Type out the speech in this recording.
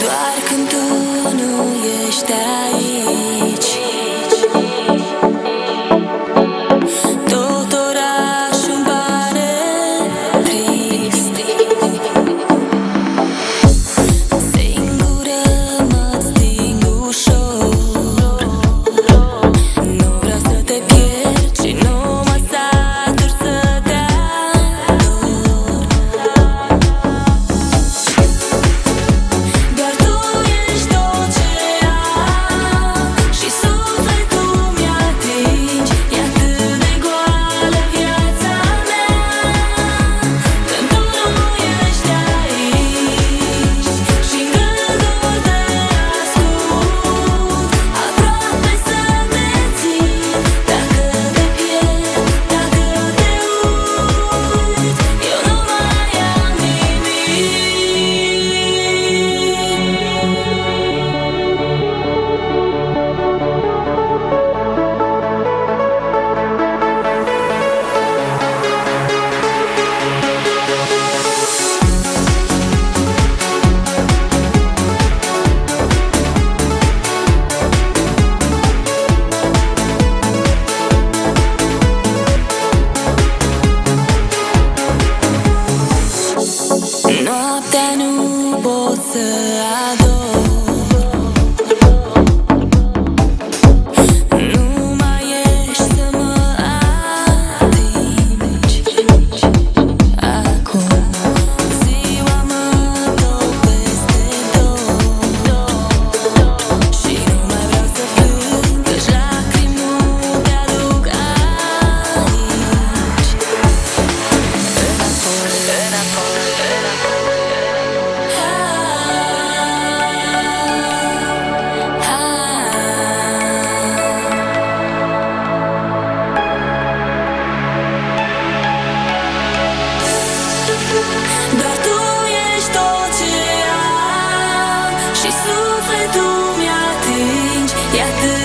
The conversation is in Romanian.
Doar când tu Și sufletul mi-atingi, e Iată